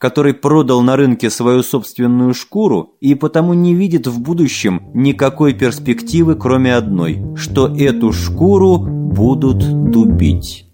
который продал на рынке свою собственную шкуру и потому не видит в будущем никакой перспективы, кроме одной, что эту шкуру будут дубить.